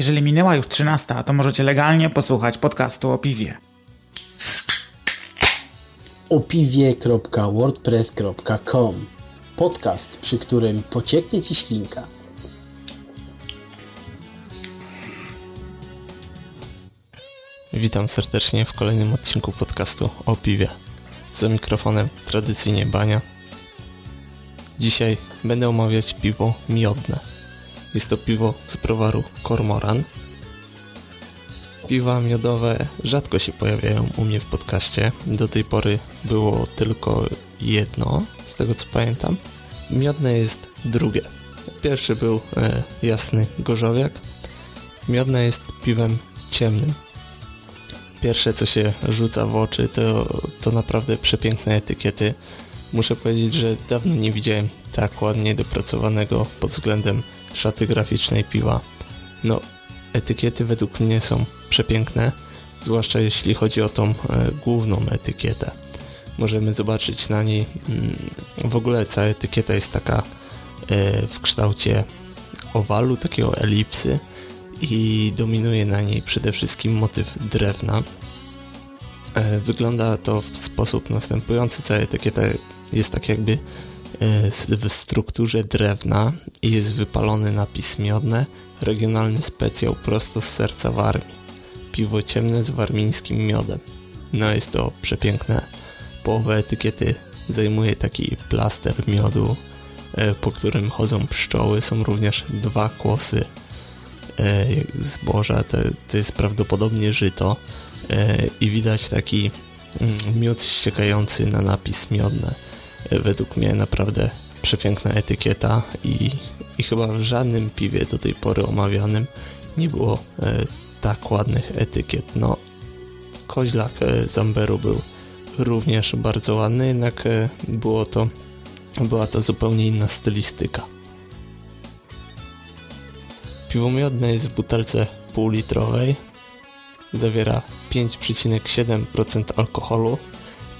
Jeżeli minęła już 13, to możecie legalnie posłuchać podcastu o piwie. opiwie.wordpress.com Podcast, przy którym pocieknie Ci ślinka. Witam serdecznie w kolejnym odcinku podcastu o piwie. Za mikrofonem tradycyjnie Bania. Dzisiaj będę omawiać piwo miodne. Jest to piwo z browaru Kormoran. Piwa miodowe rzadko się pojawiają u mnie w podcaście. Do tej pory było tylko jedno, z tego co pamiętam. Miodne jest drugie. Pierwszy był e, jasny gorzowiak. Miodne jest piwem ciemnym. Pierwsze co się rzuca w oczy to, to naprawdę przepiękne etykiety. Muszę powiedzieć, że dawno nie widziałem tak ładnie dopracowanego pod względem szaty graficznej piwa. No, etykiety według mnie są przepiękne, zwłaszcza jeśli chodzi o tą e, główną etykietę. Możemy zobaczyć na niej, mm, w ogóle cała etykieta jest taka e, w kształcie owalu, takiego elipsy i dominuje na niej przede wszystkim motyw drewna. E, wygląda to w sposób następujący. Cała etykieta jest tak jakby w strukturze drewna i jest wypalony napis miodne, regionalny specjał prosto z serca Warmii. Piwo ciemne z warmińskim miodem. No jest to przepiękne. Połowę etykiety zajmuje taki plaster miodu, e, po którym chodzą pszczoły. Są również dwa kłosy zboża. To, to jest prawdopodobnie żyto i widać taki mm, miód ściekający na napis miodne. Według mnie naprawdę przepiękna etykieta i, i chyba w żadnym piwie do tej pory omawianym nie było e, tak ładnych etykiet. No, koźlak e, Zamberu był również bardzo ładny, jednak e, było to, była to zupełnie inna stylistyka. Piwo miodne jest w butelce półlitrowej. Zawiera 5,7% alkoholu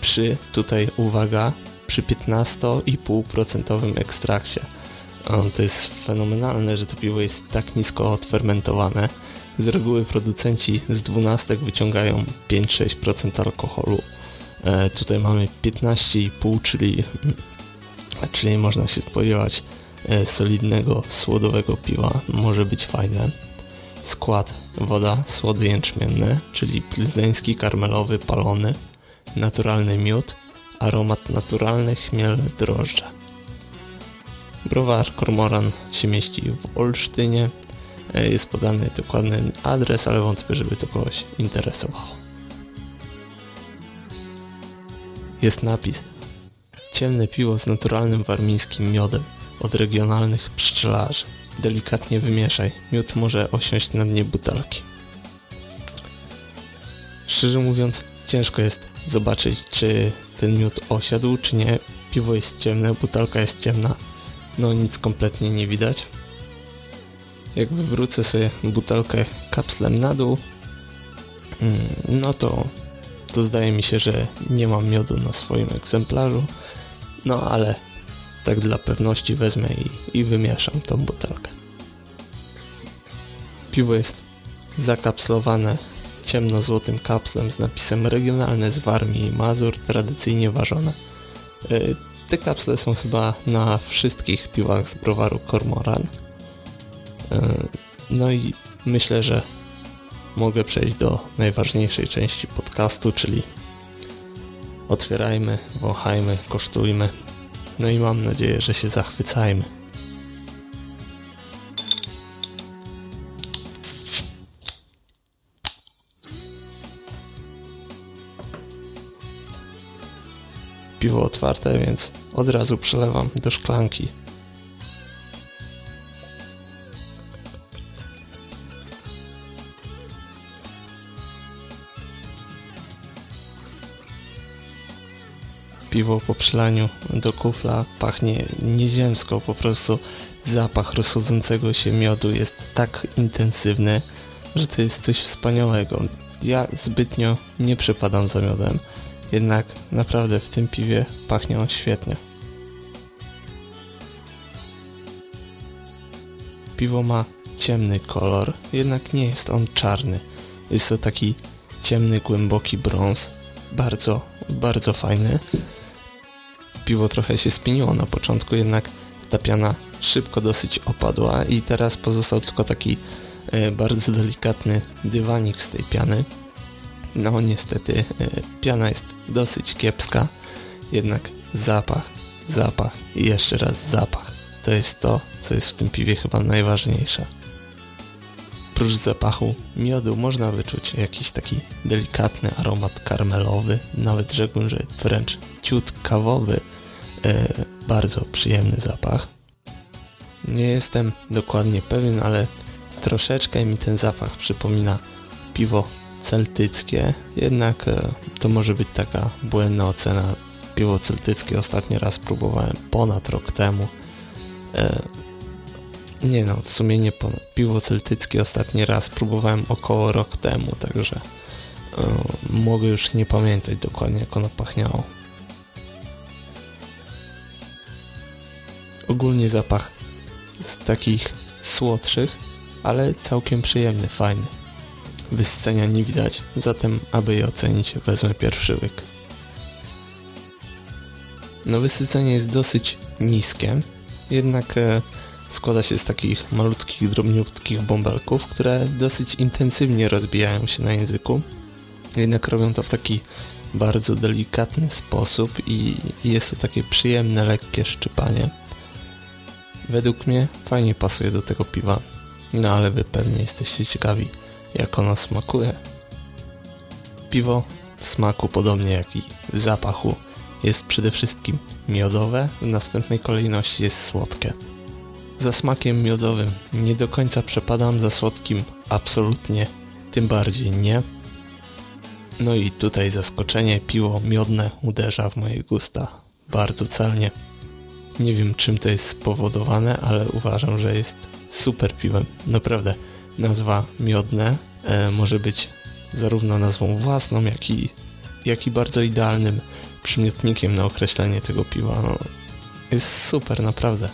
przy, tutaj uwaga, przy 15,5% ekstrakcie. To jest fenomenalne, że to piwo jest tak nisko odfermentowane. Z reguły producenci z 12 wyciągają 5-6% alkoholu. E, tutaj mamy 15,5, czyli, czyli można się spodziewać e, solidnego, słodowego piwa. Może być fajne. Skład woda, słody jęczmienne, czyli plzdeński, karmelowy, palony, naturalny miód, aromat naturalny, chmiel, drożdże. Browar Kormoran się mieści w Olsztynie. E, jest podany dokładny adres, ale wątpię, żeby to kogoś interesowało. Jest napis Ciemne piwo z naturalnym warmińskim miodem od regionalnych pszczelarzy. Delikatnie wymieszaj. Miód może osiąść na dnie butelki. Szczerze mówiąc, ciężko jest zobaczyć, czy ten miód osiadł, czy nie. Piwo jest ciemne, butelka jest ciemna. No nic kompletnie nie widać. Jak wywrócę sobie butelkę kapslem na dół, mm, no to, to zdaje mi się, że nie mam miodu na swoim egzemplarzu. No ale tak dla pewności wezmę i, i wymieszam tą butelkę. Piwo jest zakapslowane ciemno-złotym kapslem z napisem regionalne z Warmii i Mazur, tradycyjnie ważone. Y, te kapsle są chyba na wszystkich piwach z browaru Kormoran. Y, no i myślę, że mogę przejść do najważniejszej części podcastu, czyli otwierajmy, wąchajmy, kosztujmy. No i mam nadzieję, że się zachwycajmy. Piwo otwarte, więc od razu przelewam do szklanki. Piwo po przelaniu do kufla pachnie nieziemsko, po prostu zapach rozchodzącego się miodu jest tak intensywny, że to jest coś wspaniałego. Ja zbytnio nie przepadam za miodem, jednak naprawdę w tym piwie pachnie on świetnie. Piwo ma ciemny kolor, jednak nie jest on czarny. Jest to taki ciemny, głęboki brąz. Bardzo, bardzo fajny. Piwo trochę się spieniło na początku, jednak ta piana szybko dosyć opadła i teraz pozostał tylko taki e, bardzo delikatny dywanik z tej piany. No niestety e, piana jest dosyć kiepska, jednak zapach, zapach i jeszcze raz zapach. To jest to, co jest w tym piwie chyba najważniejsze. Prócz zapachu miodu można wyczuć jakiś taki delikatny aromat karmelowy, nawet rzekłbym, że wręcz ciut kawowy, e, bardzo przyjemny zapach. Nie jestem dokładnie pewien, ale troszeczkę mi ten zapach przypomina piwo celtyckie, jednak e, to może być taka błędna ocena. Piwo celtyckie ostatni raz próbowałem ponad rok temu. E, nie no, w sumie nie ponad. Piwo celtyckie ostatni raz próbowałem około rok temu, także e, mogę już nie pamiętać dokładnie jak ono pachniało. Ogólnie zapach z takich słodszych, ale całkiem przyjemny, fajny. Wyscenia nie widać, zatem aby je ocenić wezmę pierwszy łyk. No wysycenie jest dosyć niskie, jednak e, składa się z takich malutkich, drobniutkich bąbelków, które dosyć intensywnie rozbijają się na języku. Jednak robią to w taki bardzo delikatny sposób i jest to takie przyjemne, lekkie szczypanie. Według mnie fajnie pasuje do tego piwa, no ale wy pewnie jesteście ciekawi jak ono smakuje. Piwo w smaku podobnie jak i w zapachu jest przede wszystkim miodowe, w następnej kolejności jest słodkie. Za smakiem miodowym nie do końca przepadam, za słodkim absolutnie, tym bardziej nie. No i tutaj zaskoczenie, piwo miodne uderza w moje gusta bardzo celnie. Nie wiem czym to jest spowodowane, ale uważam, że jest super piwem. Naprawdę, nazwa miodne e, może być zarówno nazwą własną, jak i, jak i bardzo idealnym przymiotnikiem na określenie tego piwa. No, jest super, naprawdę.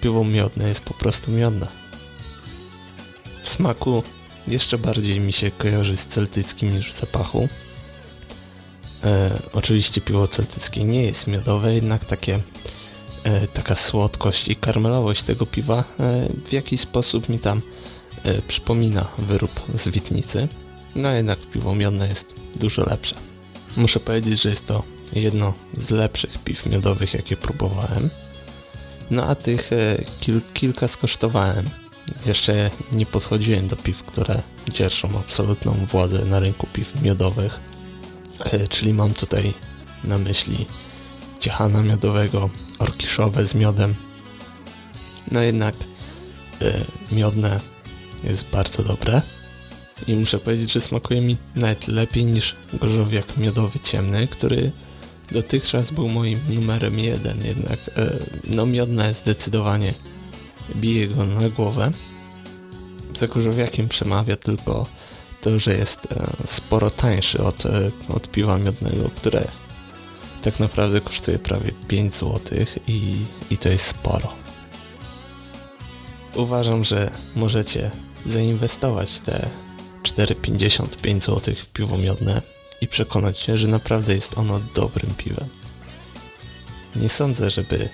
Piwo miodne jest po prostu miodne. W smaku jeszcze bardziej mi się kojarzy z celtyckim niż w zapachu. E, oczywiście piwo celtyckie nie jest miodowe, jednak takie e, taka słodkość i karmelowość tego piwa e, w jakiś sposób mi tam przypomina wyrób z Witnicy. No jednak piwo miodne jest dużo lepsze. Muszę powiedzieć, że jest to jedno z lepszych piw miodowych, jakie próbowałem. No a tych e, kil kilka skosztowałem. Jeszcze nie podchodziłem do piw, które dzierżą absolutną władzę na rynku piw miodowych. E, czyli mam tutaj na myśli ciechana miodowego, orkiszowe z miodem. No jednak e, miodne jest bardzo dobre. I muszę powiedzieć, że smakuje mi nawet lepiej niż gorzowiak miodowy ciemny, który dotychczas był moim numerem jeden, jednak e, no miodne zdecydowanie bije go na głowę. Za gorzowiakiem przemawia tylko to, że jest e, sporo tańszy od, e, od piwa miodnego, które tak naprawdę kosztuje prawie 5 zł i, i to jest sporo. Uważam, że możecie zainwestować te 4,55 zł w piwo miodne i przekonać się, że naprawdę jest ono dobrym piwem. Nie sądzę, żeby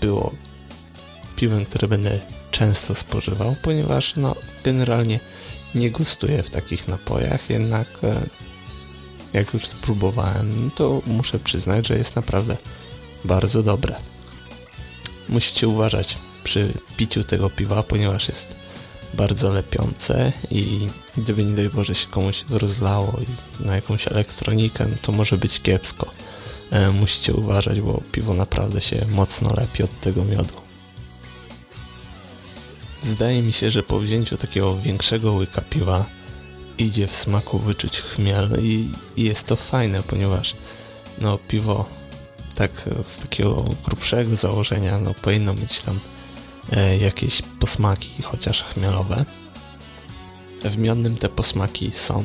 było piwem, które będę często spożywał, ponieważ no generalnie nie gustuję w takich napojach, jednak e, jak już spróbowałem, to muszę przyznać, że jest naprawdę bardzo dobre. Musicie uważać przy piciu tego piwa, ponieważ jest bardzo lepiące i gdyby nie daj Boże się komuś rozlało i na jakąś elektronikę, no to może być kiepsko. E, musicie uważać, bo piwo naprawdę się mocno lepi od tego miodu. Zdaje mi się, że po wzięciu takiego większego łyka piwa idzie w smaku wyczuć chmiel i, i jest to fajne, ponieważ no piwo tak z takiego grubszego założenia no powinno mieć tam jakieś posmaki, chociaż chmielowe. W miodnym te posmaki są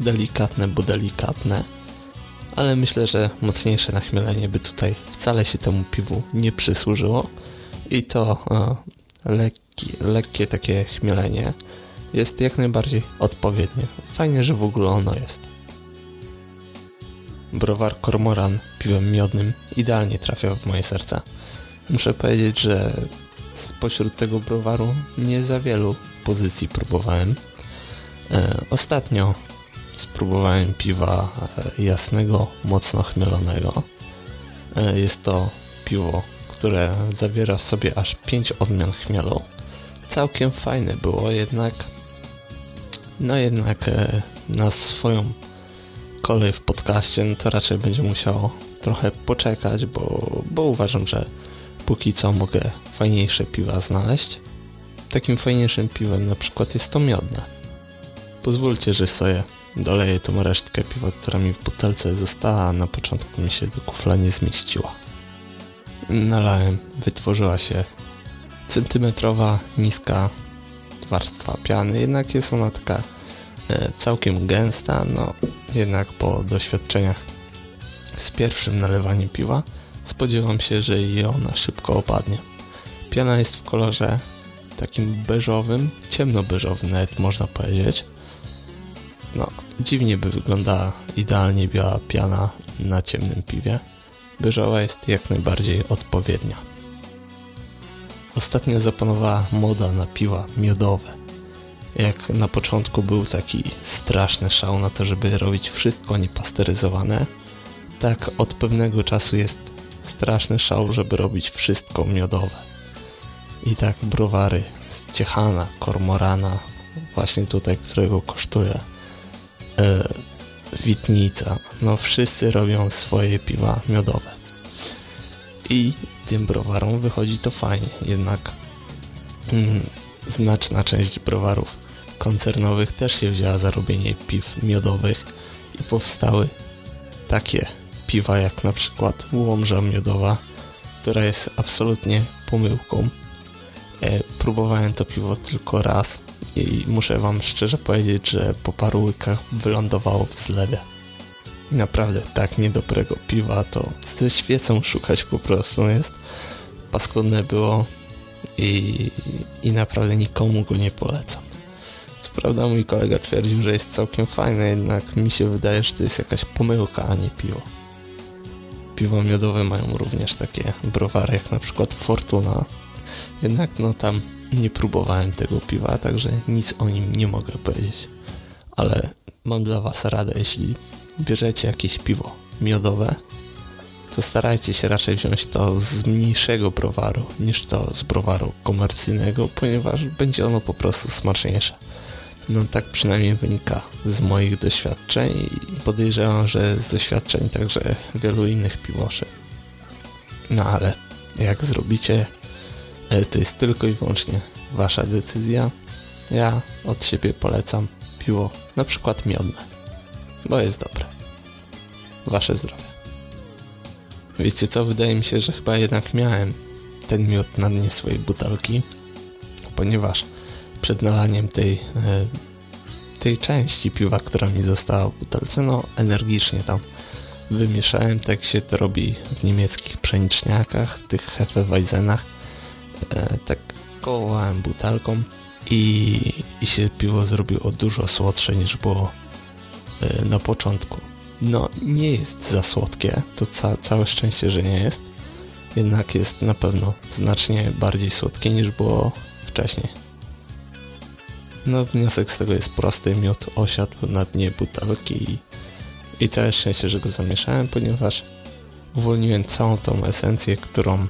delikatne, bo delikatne, ale myślę, że mocniejsze nachmielenie by tutaj wcale się temu piwu nie przysłużyło i to e, lek lekkie takie chmielenie jest jak najbardziej odpowiednie. Fajnie, że w ogóle ono jest. Browar Kormoran piwem miodnym idealnie trafia w moje serce. Muszę powiedzieć, że spośród tego browaru nie za wielu pozycji próbowałem. E, ostatnio spróbowałem piwa e, jasnego, mocno chmielonego. E, jest to piwo, które zawiera w sobie aż 5 odmian chmielu. Całkiem fajne było, jednak no jednak e, na swoją kolej w podcaście no to raczej będzie musiało trochę poczekać, bo, bo uważam, że póki co mogę fajniejsze piwa znaleźć. Takim fajniejszym piwem na przykład jest to miodne. Pozwólcie, że sobie doleję tą resztkę piwa, która mi w butelce została, a na początku mi się do kufla nie zmieściła. Nalałem, wytworzyła się centymetrowa, niska warstwa piany, jednak jest ona taka e, całkiem gęsta, no jednak po doświadczeniach z pierwszym nalewaniem piwa spodziewam się, że jej ona szybko opadnie. Piana jest w kolorze takim beżowym, ciemno-beżowym nawet można powiedzieć. No, dziwnie by wyglądała idealnie biała piana na ciemnym piwie. Beżowa jest jak najbardziej odpowiednia. Ostatnio zapanowała moda na piwa miodowe. Jak na początku był taki straszny szał na to, żeby robić wszystko niepasteryzowane, tak od pewnego czasu jest straszny szał, żeby robić wszystko miodowe. I tak browary z Ciechana, Kormorana, właśnie tutaj, którego kosztuje e, Witnica, no wszyscy robią swoje piwa miodowe. I tym browarom wychodzi to fajnie, jednak mm, znaczna część browarów koncernowych też się wzięła za robienie piw miodowych i powstały takie piwa jak na przykład Łomża Miodowa, która jest absolutnie pomyłką. E, próbowałem to piwo tylko raz i muszę wam szczerze powiedzieć, że po paru łykach wylądowało w zlewie. Naprawdę tak niedobrego piwa to ze świecą szukać po prostu jest. Paskudne było i, i naprawdę nikomu go nie polecam. Co prawda mój kolega twierdził, że jest całkiem fajne, jednak mi się wydaje, że to jest jakaś pomyłka, a nie piwo. Piwo miodowe mają również takie browary jak na przykład Fortuna. Jednak no tam nie próbowałem tego piwa, także nic o nim nie mogę powiedzieć. Ale mam dla was radę, jeśli bierzecie jakieś piwo miodowe, to starajcie się raczej wziąć to z mniejszego browaru niż to z browaru komercyjnego, ponieważ będzie ono po prostu smaczniejsze. No tak przynajmniej wynika z moich doświadczeń i podejrzewam, że z doświadczeń także wielu innych piwoszy. No ale jak zrobicie, e, to jest tylko i wyłącznie wasza decyzja. Ja od siebie polecam piwo na przykład miodne, bo jest dobre. Wasze zdrowie. Wiecie co, wydaje mi się, że chyba jednak miałem ten miód na dnie swojej butelki, ponieważ przed nalaniem tej, e, tej części piwa, która mi została w butelce, no energicznie tam wymieszałem, tak się to robi w niemieckich pszeniczniakach, w tych Hefeweizenach. E, tak kołowałem butelką i, i się piwo zrobiło dużo słodsze niż było e, na początku. No, nie jest za słodkie, to ca całe szczęście, że nie jest. Jednak jest na pewno znacznie bardziej słodkie niż było wcześniej. No, wniosek z tego jest prosty. Miód osiadł na dnie butelki i, i całe szczęście, że go zamieszałem, ponieważ uwolniłem całą tą esencję, którą,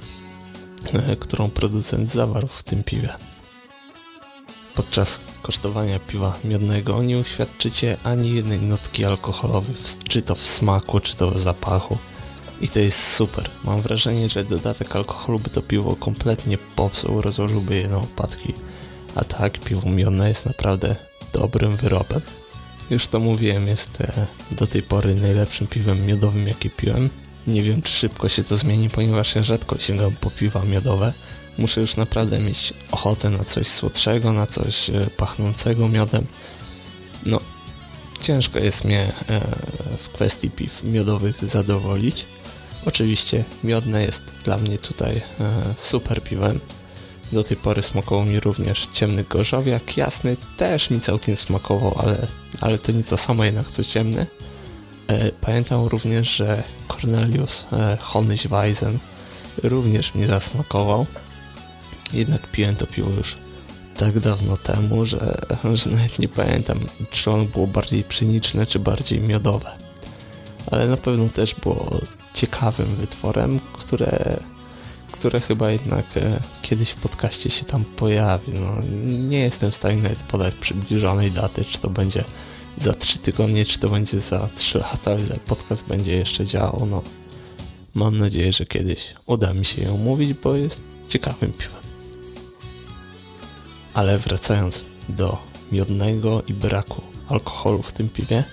e, którą producent zawarł w tym piwie. Podczas kosztowania piwa miodnego nie uświadczycie ani jednej nutki alkoholowej, czy to w smaku, czy to w zapachu. I to jest super. Mam wrażenie, że dodatek alkoholu by to piwo kompletnie popsuł, rozłożyłby je na opadki. A tak, piwo miodne jest naprawdę dobrym wyrobem. Już to mówiłem, jest e, do tej pory najlepszym piwem miodowym, jakie piłem. Nie wiem, czy szybko się to zmieni, ponieważ ja rzadko sięgam po piwa miodowe, muszę już naprawdę mieć ochotę na coś słodszego, na coś e, pachnącego miodem. No, ciężko jest mnie e, w kwestii piw miodowych zadowolić. Oczywiście miodne jest dla mnie tutaj super piwem. Do tej pory smakował mi również ciemny gorzowiak, jasny też mi całkiem smakował, ale, ale to nie to samo jednak co ciemny. E, pamiętam również, że Cornelius e, Honigweisen również mi zasmakował. Jednak piłem to piwo już tak dawno temu, że, że nawet nie pamiętam, czy ono było bardziej pszeniczne, czy bardziej miodowe. Ale na pewno też było ciekawym wytworem, które, które chyba jednak e, kiedyś w podcaście się tam pojawi. No, nie jestem w stanie nawet podać przybliżonej daty, czy to będzie za 3 tygodnie, czy to będzie za 3 lata, ile podcast będzie jeszcze działał. No, mam nadzieję, że kiedyś uda mi się ją mówić, bo jest ciekawym piwem. Ale wracając do miodnego i braku alkoholu w tym piwie,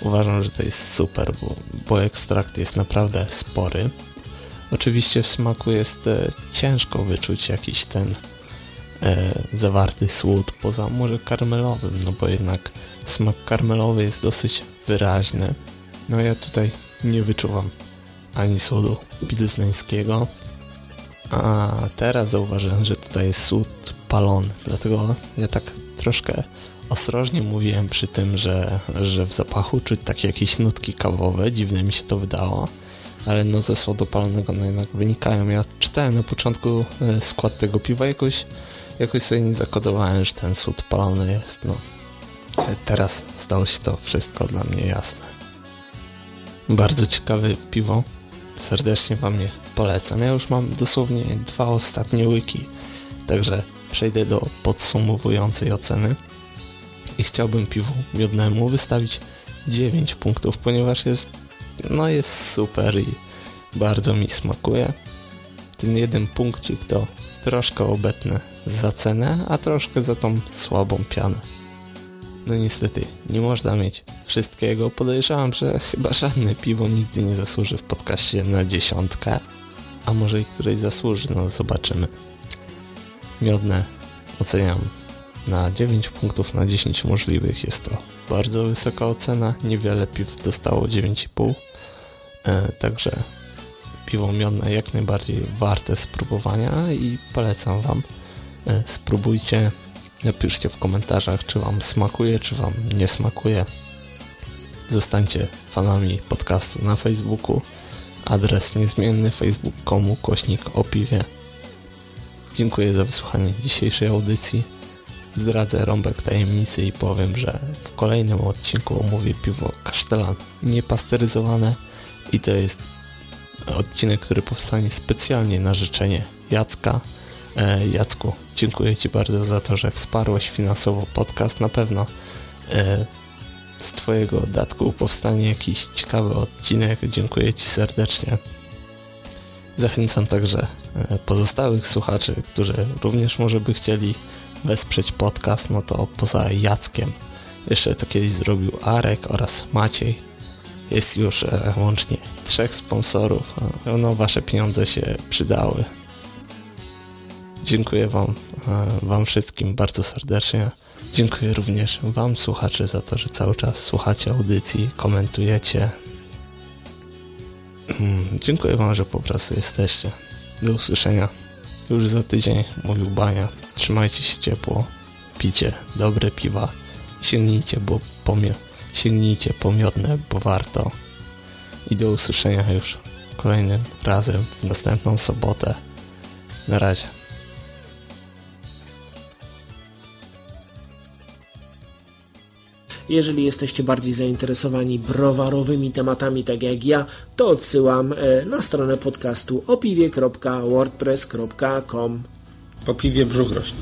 uważam, że to jest super, bo, bo ekstrakt jest naprawdę spory. Oczywiście w smaku jest e, ciężko wyczuć jakiś ten e, zawarty słód, poza może karmelowym, no bo jednak smak karmelowy jest dosyć wyraźny. No ja tutaj nie wyczuwam ani słodu pilzneńskiego, a teraz zauważyłem, że tutaj jest słód palony, dlatego ja tak troszkę ostrożnie mówiłem przy tym, że, że w zapachu czuć takie jakieś nutki kawowe, dziwne mi się to wydało, ale no ze słodu palonego no jednak wynikają. Ja czytałem na początku e, skład tego piwa, jakoś, jakoś sobie nie zakodowałem, że ten słód palony jest, no. E, teraz stało się to wszystko dla mnie jasne. Bardzo ciekawe piwo, serdecznie Wam je polecam. Ja już mam dosłownie dwa ostatnie łyki, także przejdę do podsumowującej oceny i chciałbym piwu miodnemu wystawić 9 punktów, ponieważ jest, no jest super i bardzo mi smakuje. Ten jeden punkcik to troszkę obetnę za cenę, a troszkę za tą słabą pianę. No niestety, nie można mieć wszystkiego. Podejrzewam, że chyba żadne piwo nigdy nie zasłuży w podcaście na dziesiątkę, a może i której zasłuży, no zobaczymy. Miodne oceniam na 9 punktów na 10 możliwych. Jest to bardzo wysoka ocena. Niewiele piw dostało 9,5. E, także piwo miodne jak najbardziej warte spróbowania i polecam Wam. E, spróbujcie. Napiszcie w komentarzach, czy Wam smakuje, czy Wam nie smakuje. Zostańcie fanami podcastu na Facebooku. Adres niezmienny facebook.com kośnik o piwie. Dziękuję za wysłuchanie dzisiejszej audycji. Zdradzę rąbek tajemnicy i powiem, że w kolejnym odcinku omówię piwo kasztelan niepasteryzowane i to jest odcinek, który powstanie specjalnie na życzenie Jacka. E, Jacku, dziękuję Ci bardzo za to, że wsparłeś finansowo podcast. Na pewno e, z Twojego datku powstanie jakiś ciekawy odcinek. Dziękuję Ci serdecznie. Zachęcam także e, pozostałych słuchaczy, którzy również może by chcieli wesprzeć podcast, no to poza Jackiem jeszcze to kiedyś zrobił Arek oraz Maciej. Jest już e, łącznie trzech sponsorów. No, wasze pieniądze się przydały. Dziękuję wam, e, wam wszystkim bardzo serdecznie. Dziękuję również wam słuchacze za to, że cały czas słuchacie audycji, komentujecie. Mm, dziękuję wam, że po prostu jesteście. Do usłyszenia. Już za tydzień mówił Bania. Trzymajcie się ciepło, picie dobre piwa, sięgnijcie, bo pomio sięgnijcie pomiodne, bo warto. I do usłyszenia już kolejnym razem w następną sobotę. Na razie. Jeżeli jesteście bardziej zainteresowani browarowymi tematami, tak jak ja, to odsyłam e, na stronę podcastu opiwie.wordpress.com. Po piwie brzuch rośnie.